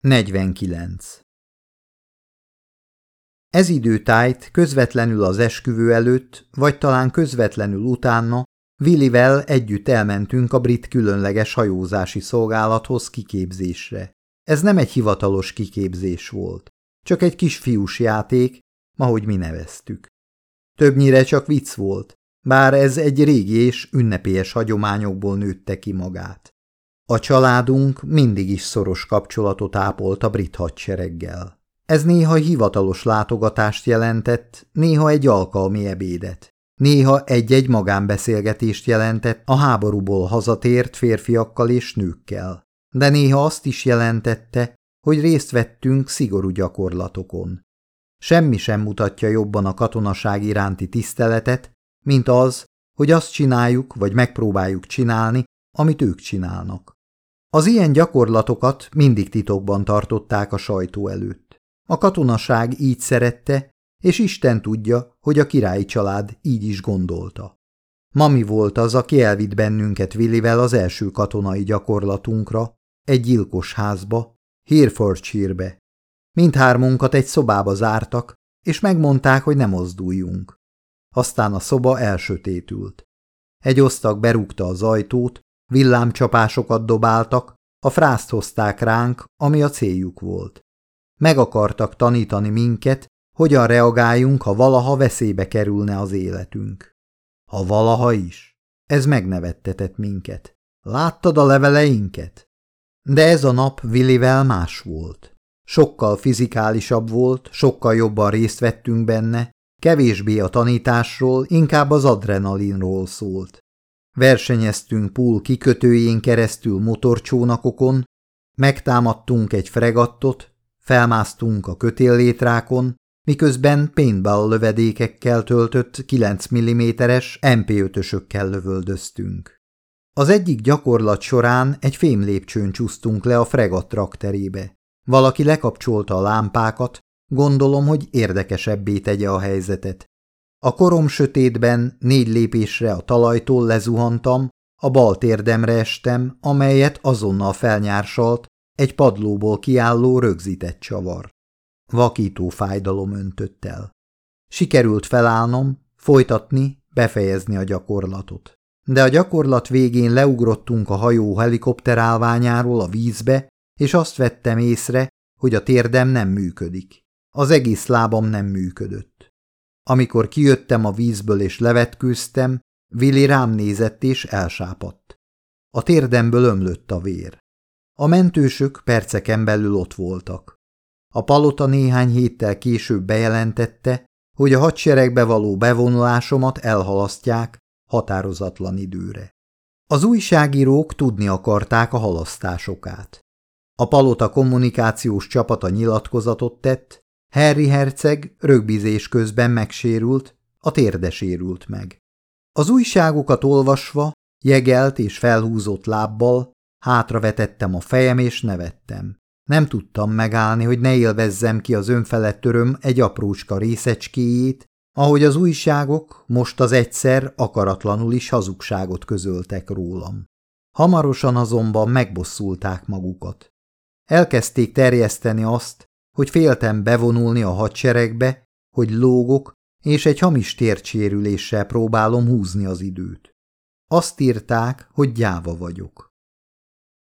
49. Ez időtájt közvetlenül az esküvő előtt, vagy talán közvetlenül utána Willivel együtt elmentünk a brit különleges hajózási szolgálathoz kiképzésre. Ez nem egy hivatalos kiképzés volt, csak egy kis fiús játék, ahogy mi neveztük. Többnyire csak vicc volt, bár ez egy régi és ünnepélyes hagyományokból nőtte ki magát. A családunk mindig is szoros kapcsolatot ápolt a brit hadsereggel. Ez néha hivatalos látogatást jelentett, néha egy alkalmi ebédet. Néha egy-egy magánbeszélgetést jelentett a háborúból hazatért férfiakkal és nőkkel. De néha azt is jelentette, hogy részt vettünk szigorú gyakorlatokon. Semmi sem mutatja jobban a katonaság iránti tiszteletet, mint az, hogy azt csináljuk, vagy megpróbáljuk csinálni, amit ők csinálnak. Az ilyen gyakorlatokat mindig titokban tartották a sajtó előtt. A katonaság így szerette, és Isten tudja, hogy a királyi család így is gondolta. Mami volt az, aki elvitt bennünket Willivel az első katonai gyakorlatunkra, egy gyilkos házba, Herefordshire-be. Mindhármunkat egy szobába zártak, és megmondták, hogy ne mozduljunk. Aztán a szoba elsötétült. Egy osztag berúgta az ajtót, villámcsapásokat dobáltak, a frászt hozták ránk, ami a céljuk volt. Meg akartak tanítani minket, hogyan reagáljunk, ha valaha veszélybe kerülne az életünk. Ha valaha is. Ez megnevettetett minket. Láttad a leveleinket? De ez a nap Willivel más volt. Sokkal fizikálisabb volt, sokkal jobban részt vettünk benne, kevésbé a tanításról, inkább az adrenalinról szólt. Versenyeztünk pool kikötőjén keresztül motorcsónakokon, megtámadtunk egy fregattot, felmásztunk a kötéllétrákon, miközben paintball lövedékekkel töltött 9 mm-es MP5-ösökkel lövöldöztünk. Az egyik gyakorlat során egy fémlépcsőn csúsztunk le a fregat trakterébe. Valaki lekapcsolta a lámpákat, gondolom, hogy érdekesebbé tegye a helyzetet. A korom sötétben négy lépésre a talajtól lezuhantam, a bal térdemre estem, amelyet azonnal felnyársalt egy padlóból kiálló rögzített csavar. Vakító fájdalom öntött el. Sikerült felállnom, folytatni, befejezni a gyakorlatot. De a gyakorlat végén leugrottunk a hajó helikopterálványáról a vízbe, és azt vettem észre, hogy a térdem nem működik. Az egész lábam nem működött. Amikor kijöttem a vízből és levetkőztem, Willi rám nézett és elsápadt. A térdemből ömlött a vér. A mentősök perceken belül ott voltak. A palota néhány héttel később bejelentette, hogy a hadseregbe való bevonulásomat elhalasztják határozatlan időre. Az újságírók tudni akarták a halasztásokát. A palota kommunikációs csapata nyilatkozatot tett, Harry herceg rögbizés közben megsérült, a térde sérült meg. Az újságokat olvasva, jegelt és felhúzott lábbal, hátravetettem a fejem és nevettem. Nem tudtam megállni, hogy ne élvezzem ki az önfelett öröm egy aprócska részecskéjét, ahogy az újságok most az egyszer akaratlanul is hazugságot közöltek rólam. Hamarosan azonban megbosszulták magukat. Elkezdték terjeszteni azt, hogy féltem bevonulni a hadseregbe, hogy lógok, és egy hamis tércsérüléssel próbálom húzni az időt. Azt írták, hogy gyáva vagyok.